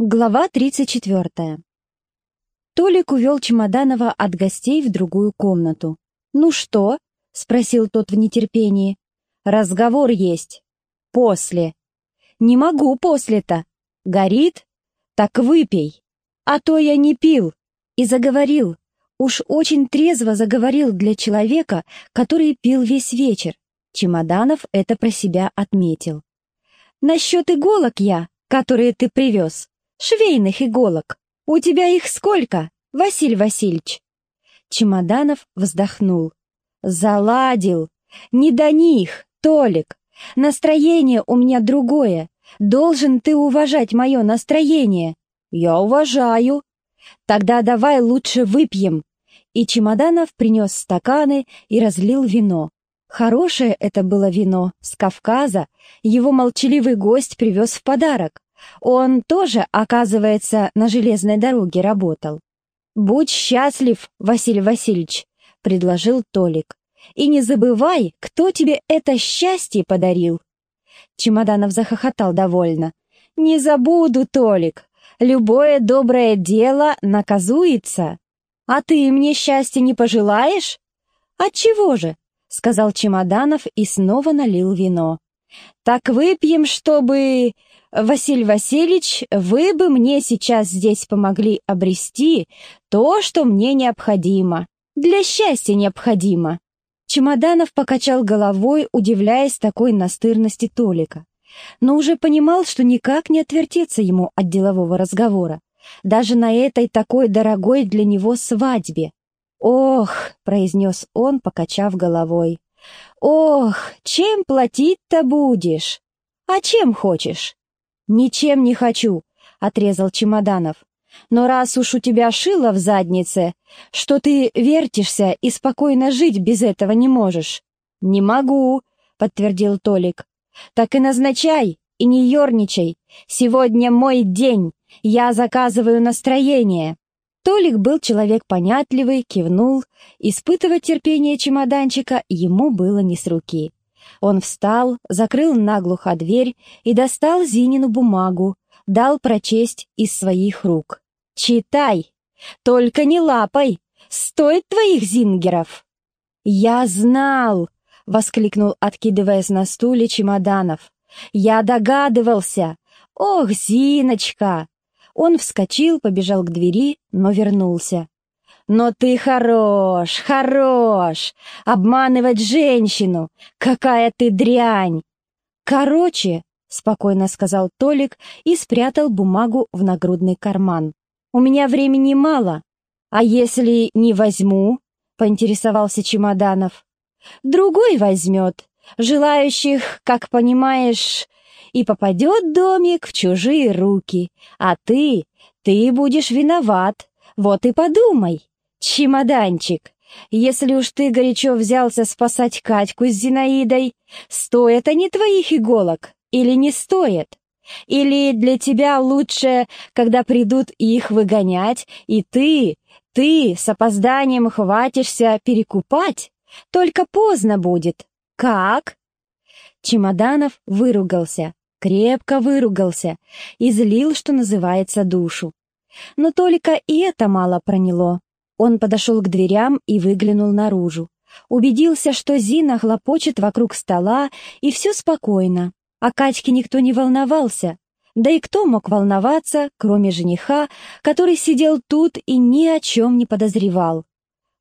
Глава 34. Толик увел Чемоданова от гостей в другую комнату. «Ну что?» — спросил тот в нетерпении. «Разговор есть. После». «Не могу после-то. Горит? Так выпей. А то я не пил». И заговорил. Уж очень трезво заговорил для человека, который пил весь вечер. Чемоданов это про себя отметил. «Насчет иголок я, которые ты привез, швейных иголок. У тебя их сколько, Василий Васильевич?» Чемоданов вздохнул. «Заладил. Не до них, Толик. Настроение у меня другое. Должен ты уважать мое настроение». «Я уважаю». «Тогда давай лучше выпьем». И Чемоданов принес стаканы и разлил вино. Хорошее это было вино, с Кавказа, его молчаливый гость привез в подарок. Он тоже, оказывается, на железной дороге работал. «Будь счастлив, Василий Васильевич», — предложил Толик. «И не забывай, кто тебе это счастье подарил». Чемоданов захохотал довольно. «Не забуду, Толик. Любое доброе дело наказуется. А ты мне счастья не пожелаешь? Отчего же? — сказал Чемоданов и снова налил вино. «Так выпьем, чтобы... Василий Васильевич, вы бы мне сейчас здесь помогли обрести то, что мне необходимо. Для счастья необходимо». Чемоданов покачал головой, удивляясь такой настырности Толика. Но уже понимал, что никак не отвертеться ему от делового разговора. Даже на этой такой дорогой для него свадьбе. «Ох», — произнес он, покачав головой, — «ох, чем платить-то будешь? А чем хочешь?» «Ничем не хочу», — отрезал Чемоданов. «Но раз уж у тебя шило в заднице, что ты вертишься и спокойно жить без этого не можешь». «Не могу», — подтвердил Толик. «Так и назначай, и не ерничай. Сегодня мой день, я заказываю настроение». Толик был человек понятливый, кивнул. Испытывать терпение чемоданчика ему было не с руки. Он встал, закрыл наглухо дверь и достал Зинину бумагу, дал прочесть из своих рук. «Читай! Только не лапай! Стоит твоих зингеров!» «Я знал!» — воскликнул, откидываясь на стуле чемоданов. «Я догадывался! Ох, Зиночка! Он вскочил, побежал к двери, но вернулся. «Но ты хорош, хорош! Обманывать женщину! Какая ты дрянь!» «Короче», — спокойно сказал Толик и спрятал бумагу в нагрудный карман. «У меня времени мало. А если не возьму?» — поинтересовался Чемоданов. «Другой возьмет. Желающих, как понимаешь, и попадет домик в чужие руки, а ты, ты будешь виноват. Вот и подумай, чемоданчик. Если уж ты горячо взялся спасать Катьку с Зинаидой, стоят они твоих иголок или не стоят? Или для тебя лучше, когда придут их выгонять, и ты, ты с опозданием хватишься перекупать? Только поздно будет. Как? Чемоданов выругался крепко выругался, излил, что называется, душу. Но только и это мало проняло. Он подошел к дверям и выглянул наружу. Убедился, что Зина хлопочет вокруг стола, и все спокойно. О Катьке никто не волновался. Да и кто мог волноваться, кроме жениха, который сидел тут и ни о чем не подозревал?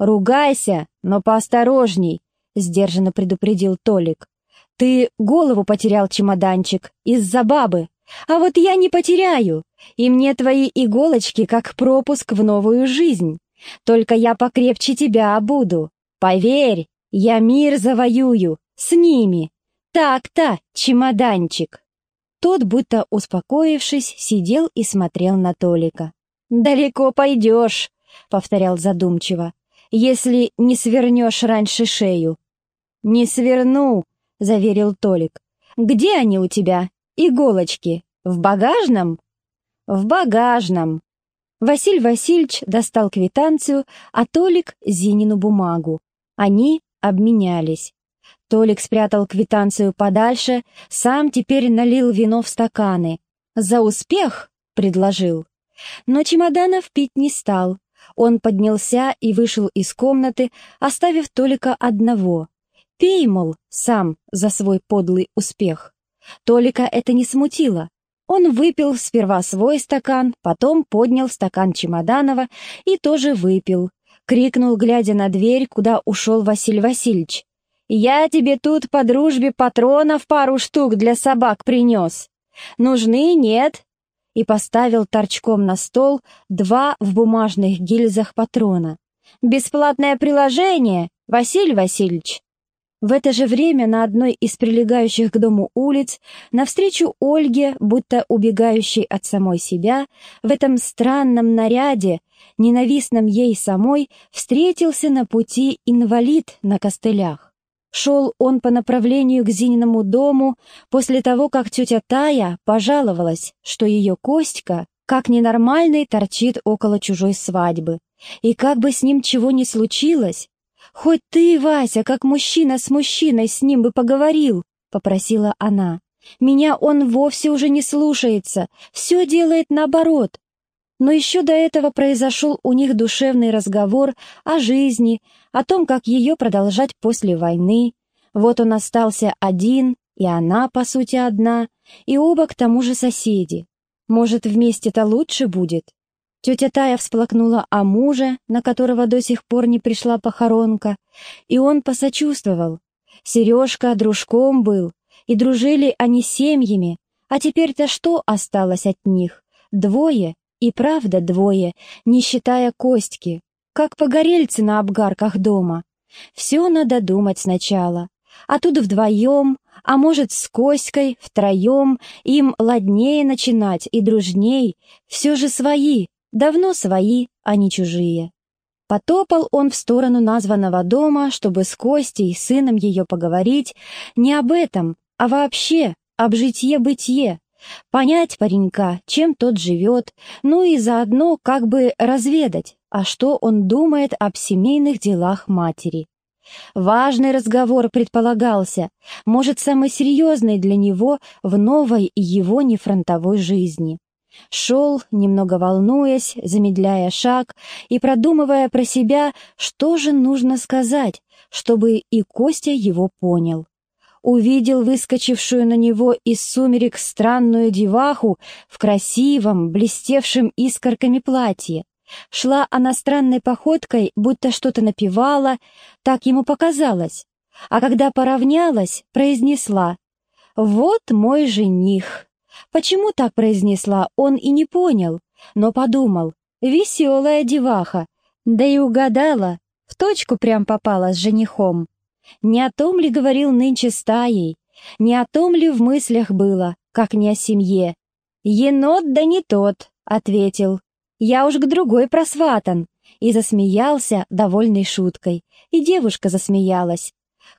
«Ругайся, но поосторожней», — сдержанно предупредил Толик. Ты голову потерял, чемоданчик, из-за бабы. А вот я не потеряю, и мне твои иголочки как пропуск в новую жизнь. Только я покрепче тебя буду. Поверь, я мир завоюю, с ними. Так-то, чемоданчик. Тот, будто успокоившись, сидел и смотрел на Толика. «Далеко пойдешь», — повторял задумчиво, «если не свернешь раньше шею». «Не сверну», — заверил Толик. «Где они у тебя? Иголочки? В багажном?» «В багажном». Василь Васильевич достал квитанцию, а Толик — Зинину бумагу. Они обменялись. Толик спрятал квитанцию подальше, сам теперь налил вино в стаканы. «За успех!» предложил. Но Чемоданов пить не стал. Он поднялся и вышел из комнаты, оставив Толика одного. Пей, мол, сам за свой подлый успех. Толика это не смутило. Он выпил сперва свой стакан, потом поднял стакан Чемоданова и тоже выпил. Крикнул, глядя на дверь, куда ушел Василий Васильевич. «Я тебе тут по дружбе патронов пару штук для собак принес. Нужны, нет?» И поставил торчком на стол два в бумажных гильзах патрона. «Бесплатное приложение, Василий Васильевич!» В это же время на одной из прилегающих к дому улиц, навстречу Ольге, будто убегающей от самой себя, в этом странном наряде, ненавистном ей самой, встретился на пути инвалид на костылях. Шел он по направлению к Зининому дому после того, как тетя Тая пожаловалась, что ее Костька, как ненормальный, торчит около чужой свадьбы. И как бы с ним чего ни случилось, «Хоть ты, Вася, как мужчина с мужчиной с ним бы поговорил», — попросила она. «Меня он вовсе уже не слушается, все делает наоборот». Но еще до этого произошел у них душевный разговор о жизни, о том, как ее продолжать после войны. Вот он остался один, и она, по сути, одна, и оба к тому же соседи. Может, вместе-то лучше будет? Тетя Тая всплакнула о муже, на которого до сих пор не пришла похоронка, и он посочувствовал. Сережка дружком был, и дружили они семьями, а теперь-то что осталось от них? Двое, и правда двое, не считая Костьки, как погорельцы на обгарках дома. Все надо думать сначала, а тут вдвоем, а может, с Коськой, втроем, им ладнее начинать и дружней, все же свои, Давно свои, а не чужие. Потопал он в сторону названного дома, чтобы с Костей, сыном ее, поговорить не об этом, а вообще об житье-бытие, понять паренька, чем тот живет, ну и заодно как бы разведать, а что он думает об семейных делах матери. Важный разговор предполагался, может, самый серьезный для него в новой его нефронтовой жизни. Шел, немного волнуясь, замедляя шаг и продумывая про себя, что же нужно сказать, чтобы и Костя его понял. Увидел выскочившую на него из сумерек странную деваху в красивом, блестевшем искорками платье. Шла она странной походкой, будто что-то напевала, так ему показалось. А когда поравнялась, произнесла «Вот мой жених». Почему так произнесла, он и не понял, но подумал, веселая деваха, да и угадала, в точку прям попала с женихом. Не о том ли говорил нынче стаей, не о том ли в мыслях было, как не о семье. «Енот да не тот», — ответил. «Я уж к другой просватан», и засмеялся, довольной шуткой, и девушка засмеялась.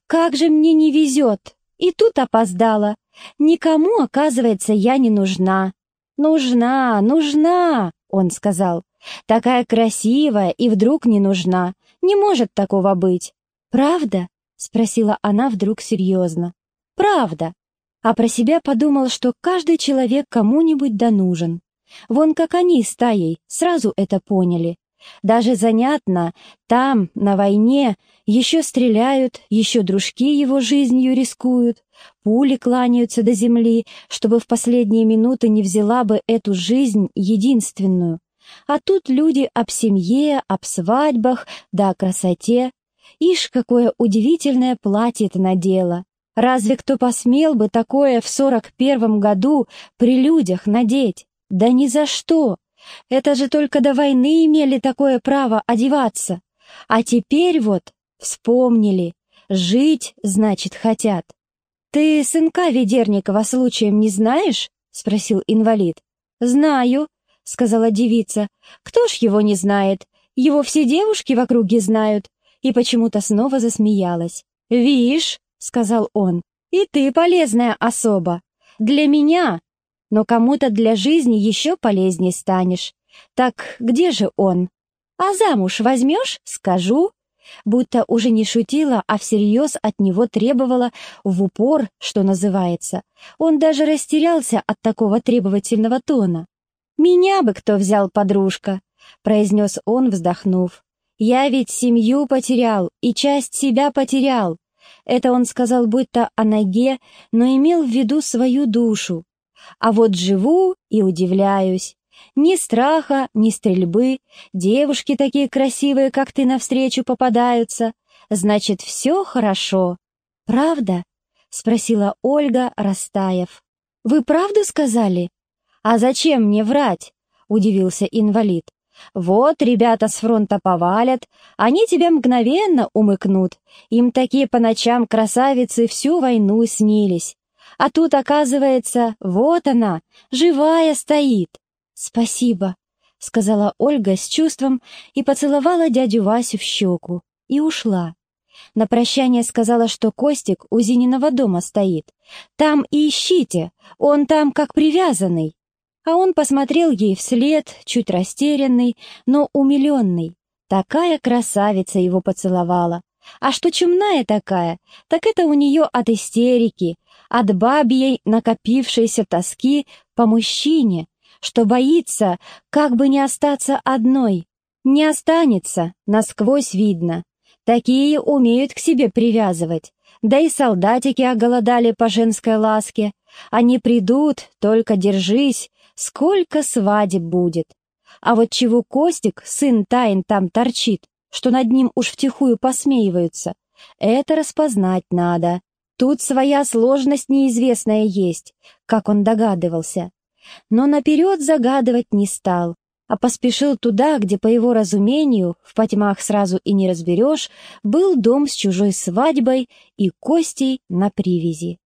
«Как же мне не везет!» И тут опоздала. Никому, оказывается, я не нужна. Нужна, нужна, он сказал. Такая красивая и вдруг не нужна. Не может такого быть. Правда? Спросила она вдруг серьезно. Правда. А про себя подумал, что каждый человек кому-нибудь да нужен. Вон как они с Таей сразу это поняли. Даже занятно, там, на войне, еще стреляют, еще дружки его жизнью рискуют, пули кланяются до земли, чтобы в последние минуты не взяла бы эту жизнь единственную. А тут люди об семье, об свадьбах, да о красоте. Ишь, какое удивительное платье-то надела. Разве кто посмел бы такое в сорок первом году при людях надеть? Да ни за что! Это же только до войны имели такое право одеваться. А теперь вот вспомнили. Жить, значит, хотят. «Ты сынка Ведерникова случаем не знаешь?» — спросил инвалид. «Знаю», — сказала девица. «Кто ж его не знает? Его все девушки в округе знают». И почему-то снова засмеялась. «Вишь», — сказал он, — «и ты полезная особа. Для меня но кому-то для жизни еще полезнее станешь. Так где же он? А замуж возьмешь? Скажу. Будто уже не шутила, а всерьез от него требовала в упор, что называется. Он даже растерялся от такого требовательного тона. «Меня бы кто взял, подружка», — произнес он, вздохнув. «Я ведь семью потерял и часть себя потерял». Это он сказал будто о ноге, но имел в виду свою душу. А вот живу и удивляюсь. Ни страха, ни стрельбы, девушки такие красивые, как ты, навстречу попадаются. Значит, все хорошо. Правда? Спросила Ольга, растаяв. Вы правду сказали? А зачем мне врать? Удивился инвалид. Вот ребята с фронта повалят, они тебя мгновенно умыкнут. Им такие по ночам красавицы всю войну снились. А тут, оказывается, вот она, живая стоит. «Спасибо», — сказала Ольга с чувством и поцеловала дядю Васю в щеку и ушла. На прощание сказала, что Костик у Зининого дома стоит. «Там и ищите, он там как привязанный». А он посмотрел ей вслед, чуть растерянный, но умиленный. Такая красавица его поцеловала. А что чумная такая, так это у нее от истерики, от бабьей накопившейся тоски по мужчине, что боится, как бы не остаться одной. Не останется, насквозь видно. Такие умеют к себе привязывать. Да и солдатики оголодали по женской ласке. Они придут, только держись, сколько свадеб будет. А вот чего Костик, сын Тайн, там торчит, что над ним уж втихую посмеиваются, это распознать надо. Тут своя сложность неизвестная есть, как он догадывался. Но наперед загадывать не стал, а поспешил туда, где, по его разумению, в потьмах сразу и не разберешь, был дом с чужой свадьбой и Костей на привязи.